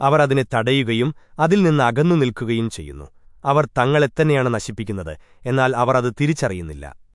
അവർ അതിനെ തടയുകയും അതിൽ നിന്ന് അകന്നു നിൽക്കുകയും ചെയ്യുന്നു. അവർ തങ്ങളെത്തന്നെയാണ് നശിപ്പിക്കുന്നത് എന്നാൽ അവർ അത് തിരിച്ചറിയുന്നില്ല.